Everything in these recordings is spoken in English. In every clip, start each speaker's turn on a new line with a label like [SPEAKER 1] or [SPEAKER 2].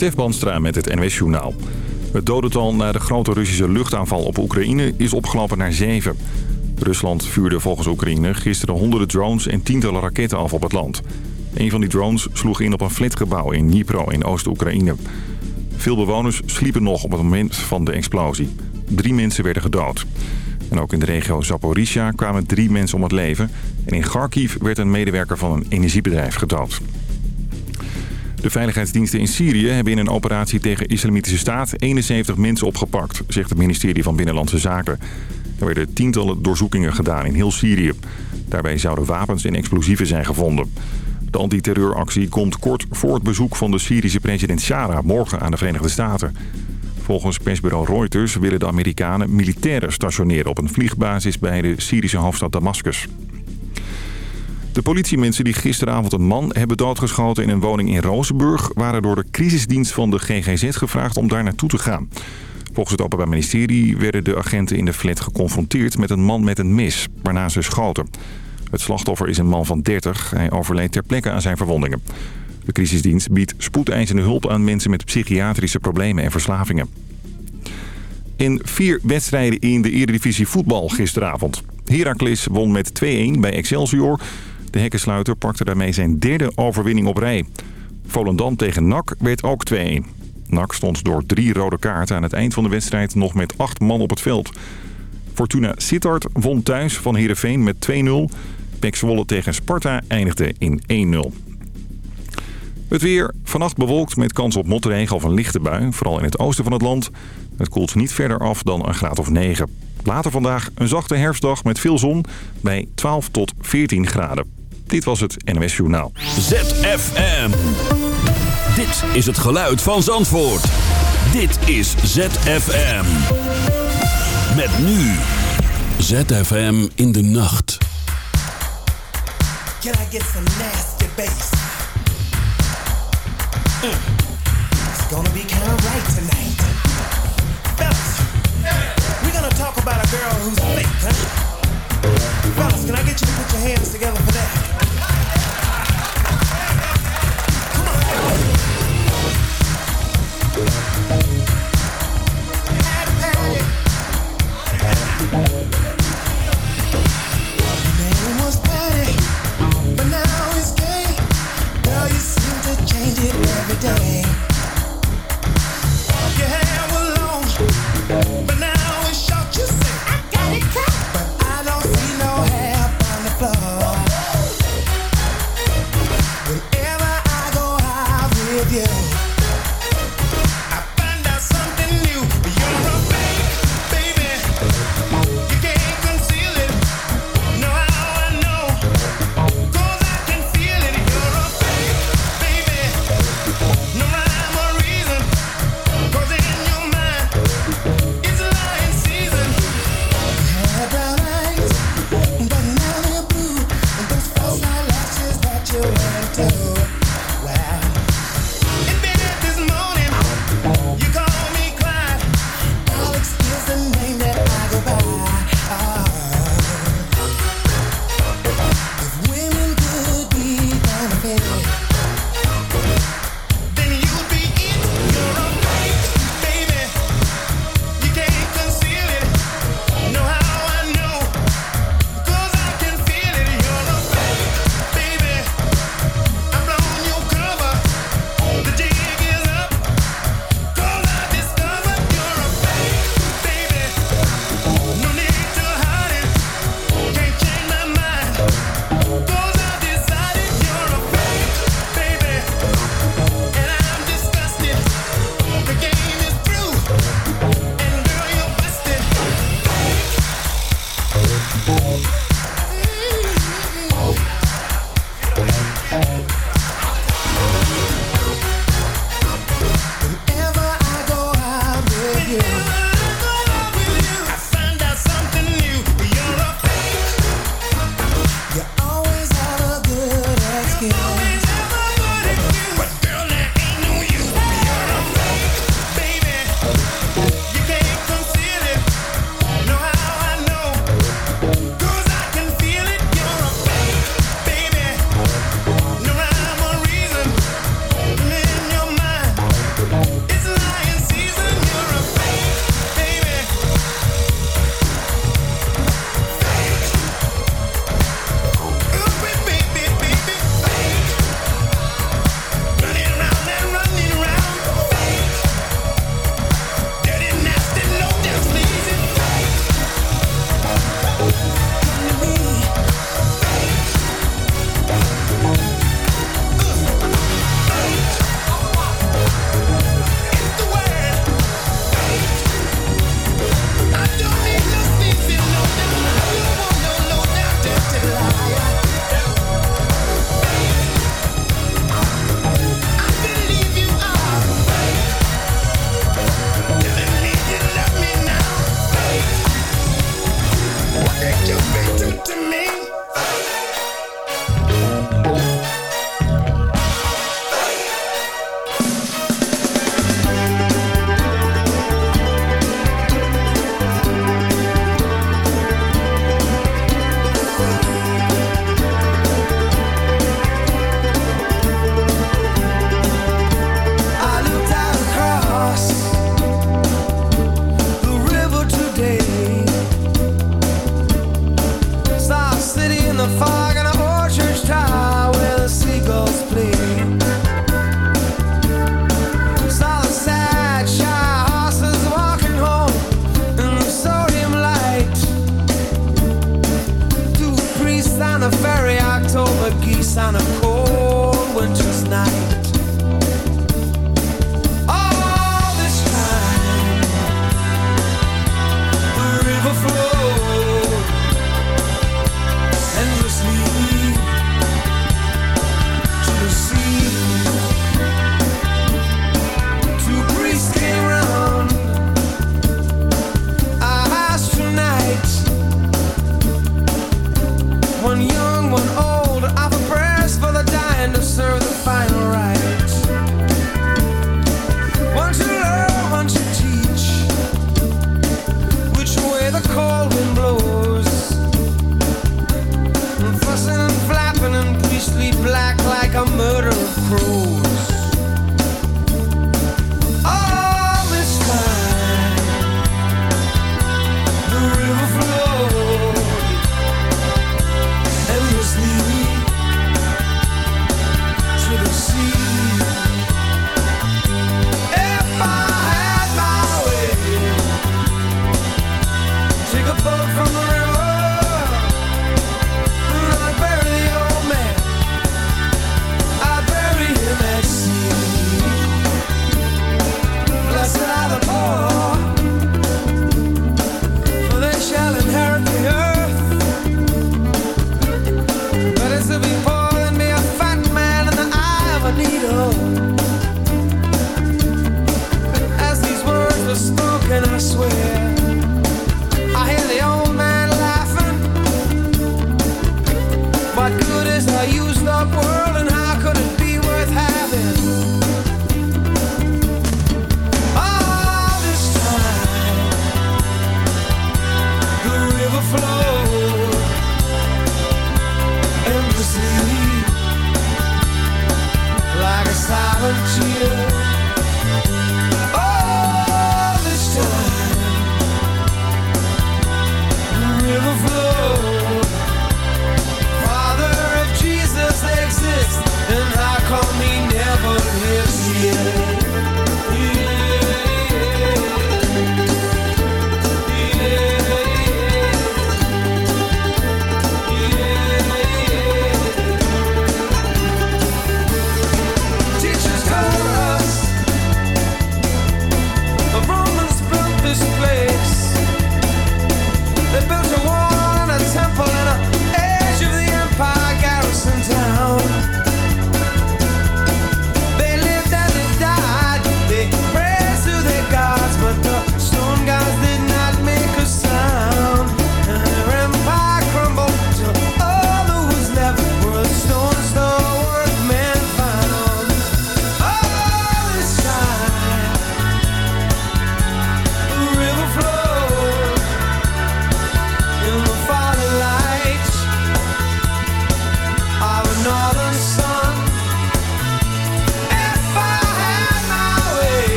[SPEAKER 1] Stef Banstra met het NWS Journaal. Het dodental na de grote Russische luchtaanval op Oekraïne is opgelopen naar zeven. Rusland vuurde volgens Oekraïne gisteren honderden drones en tientallen raketten af op het land. Een van die drones sloeg in op een flatgebouw in Dnipro in Oost-Oekraïne. Veel bewoners sliepen nog op het moment van de explosie. Drie mensen werden gedood. En ook in de regio Zaporizhia kwamen drie mensen om het leven. En in Kharkiv werd een medewerker van een energiebedrijf gedood. De veiligheidsdiensten in Syrië hebben in een operatie tegen Islamitische Staat 71 mensen opgepakt, zegt het ministerie van Binnenlandse Zaken. Er werden tientallen doorzoekingen gedaan in heel Syrië. Daarbij zouden wapens en explosieven zijn gevonden. De antiterreuractie komt kort voor het bezoek van de Syrische president Shara morgen aan de Verenigde Staten. Volgens persbureau Reuters willen de Amerikanen militairen stationeren op een vliegbasis bij de Syrische hoofdstad Damascus. De politiemensen die gisteravond een man hebben doodgeschoten in een woning in Rozenburg... waren door de crisisdienst van de GGZ gevraagd om daar naartoe te gaan. Volgens het Openbaar Ministerie werden de agenten in de flat geconfronteerd met een man met een mis, waarna ze schoten. Het slachtoffer is een man van 30. Hij overleed ter plekke aan zijn verwondingen. De crisisdienst biedt spoedeisende hulp aan mensen met psychiatrische problemen en verslavingen. In vier wedstrijden in de Eredivisie voetbal gisteravond. Heracles won met 2-1 bij Excelsior. De hekkensluiter pakte daarmee zijn derde overwinning op rij. Volendam tegen NAC werd ook 2-1. NAC stond door drie rode kaarten aan het eind van de wedstrijd nog met acht man op het veld. Fortuna Sittard won thuis van Heerenveen met 2-0. Pek tegen Sparta eindigde in 1-0. Het weer vannacht bewolkt met kans op motregen of een lichte bui. Vooral in het oosten van het land. Het koelt niet verder af dan een graad of 9. Later vandaag een zachte herfstdag met veel zon bij 12 tot 14 graden. Dit was het NOS Journaal.
[SPEAKER 2] ZFM. Dit is het geluid van Zandvoort. Dit is ZFM. Met nu. ZFM in de nacht. Can I get some nasty bass? Mm. It's gonna be kind of right tonight. Fellas, we're gonna talk about a girl who's fake, huh? Fellas, can I get you to put your hands together for that?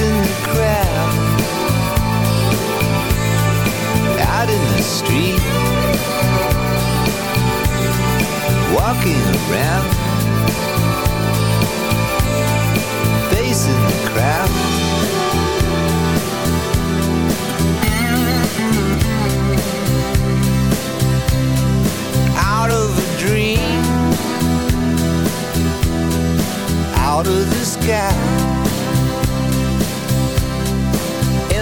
[SPEAKER 3] In the crowd. Out in the street, walking around. Facing the crowd Out of a dream Out of the sky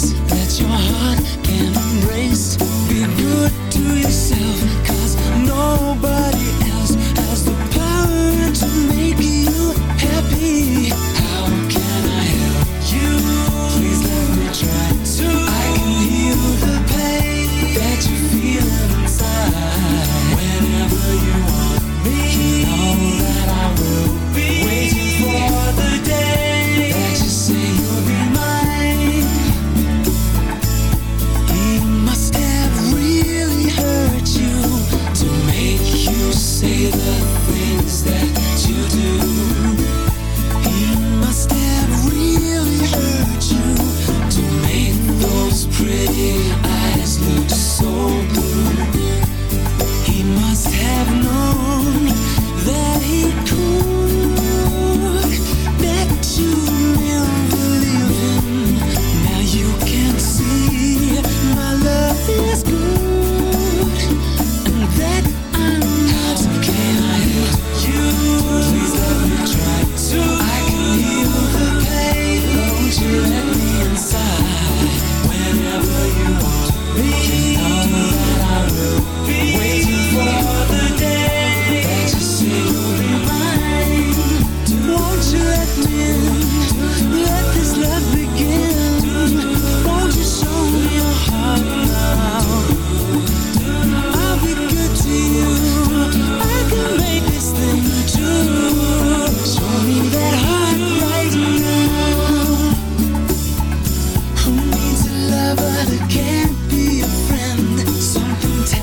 [SPEAKER 3] Let That's your heart.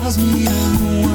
[SPEAKER 4] cause me, I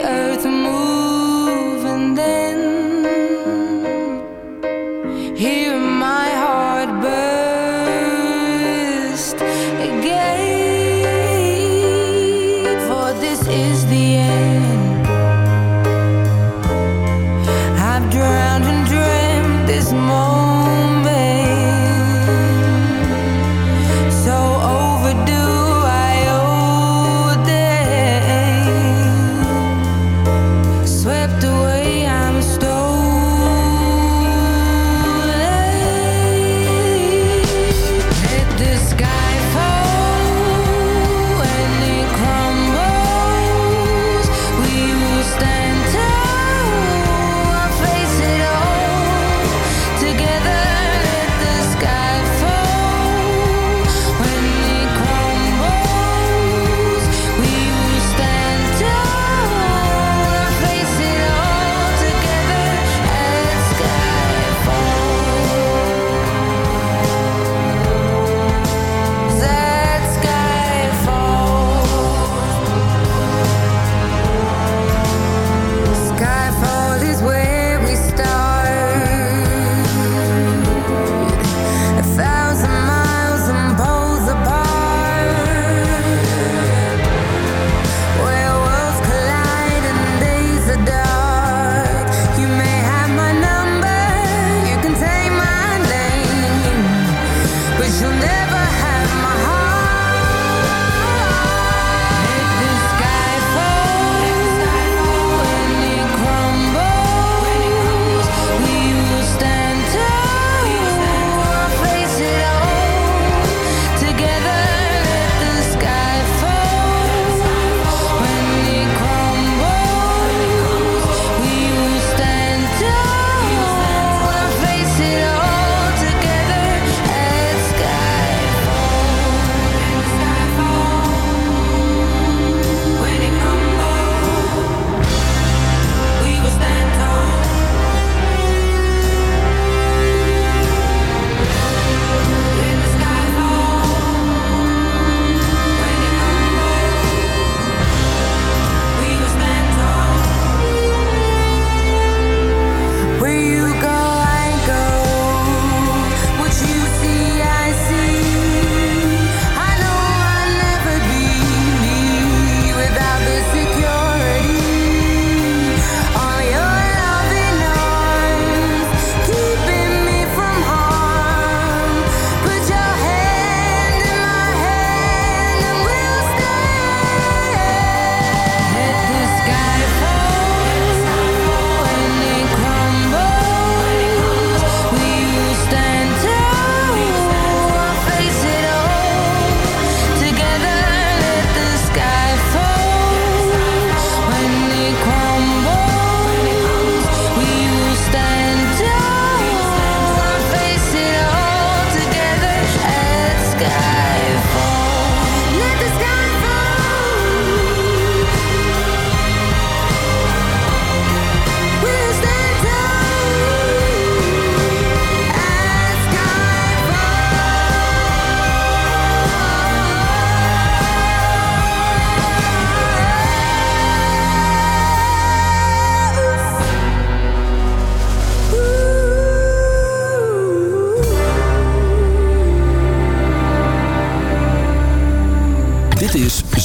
[SPEAKER 5] the earth.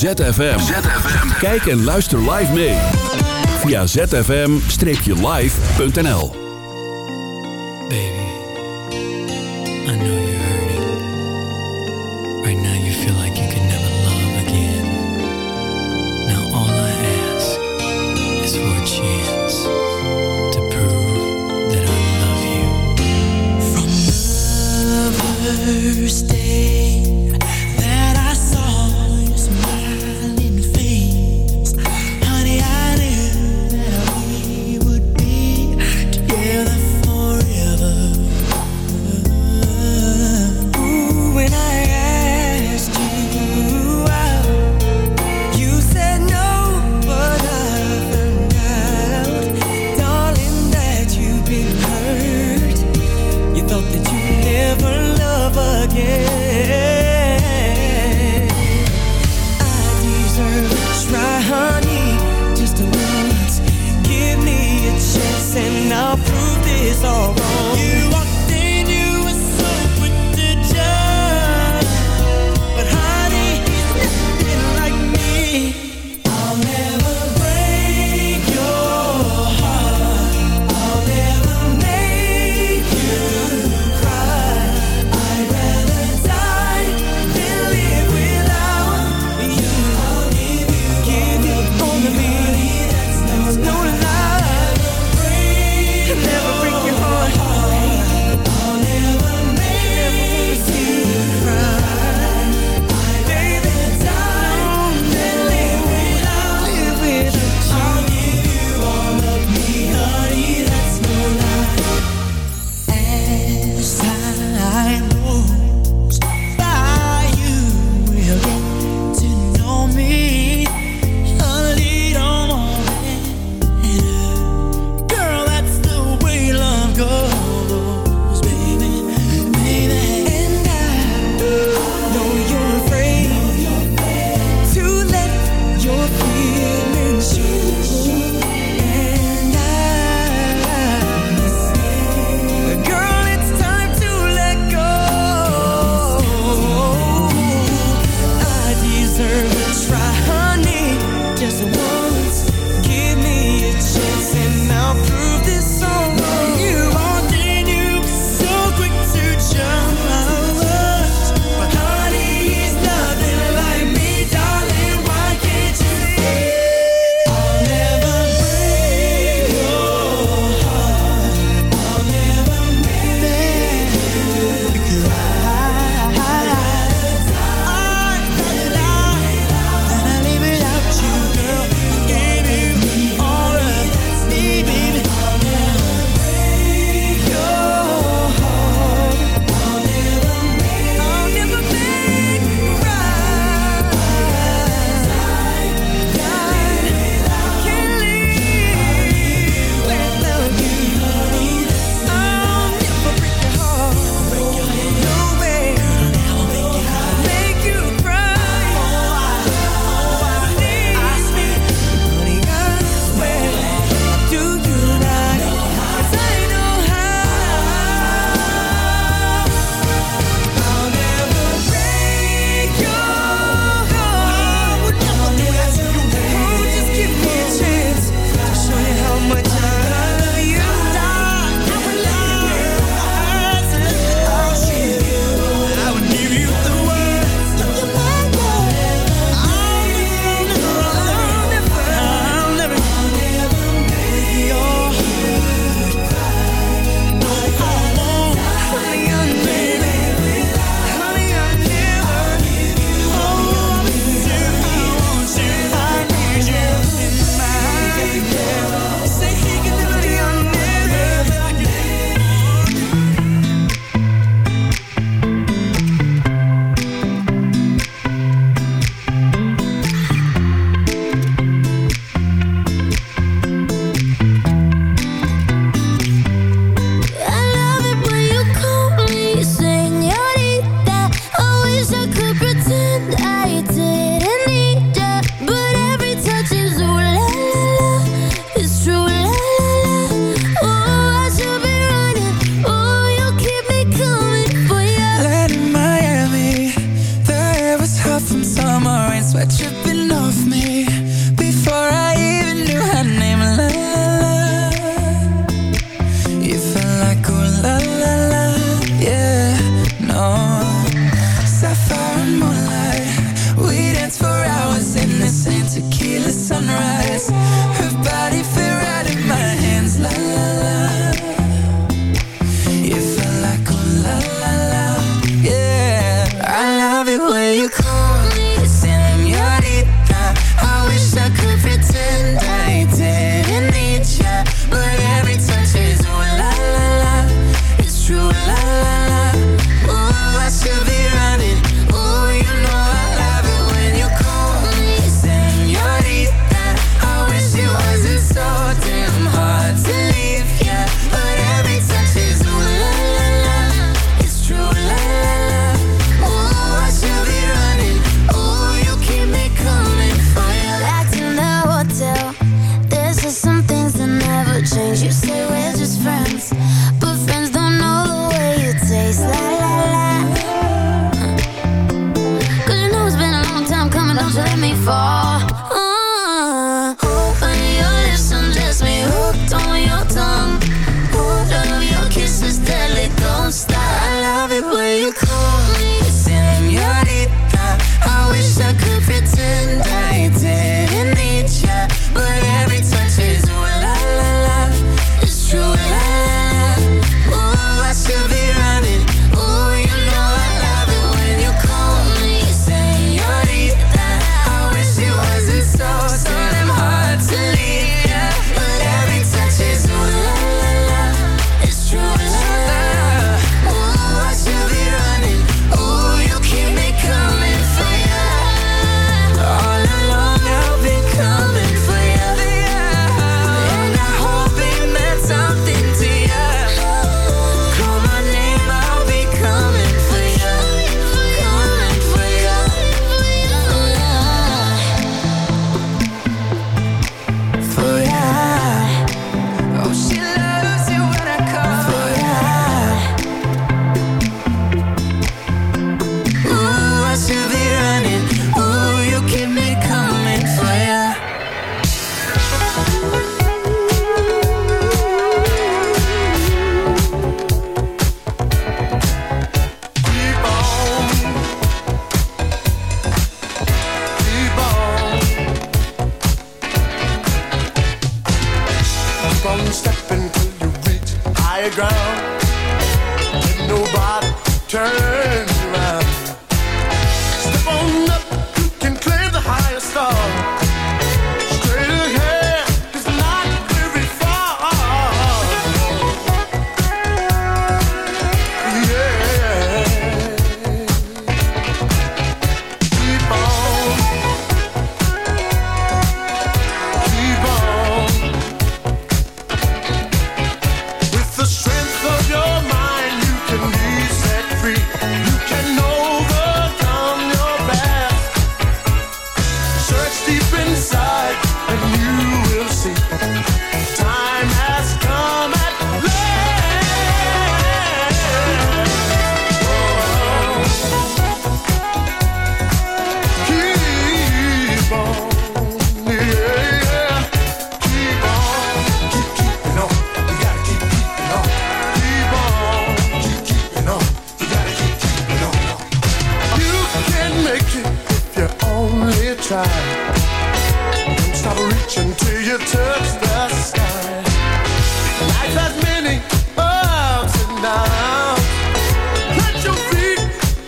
[SPEAKER 4] ZFM. Kijk en luister live mee. Via zfm-live.nl
[SPEAKER 6] Baby, I.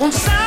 [SPEAKER 2] on solid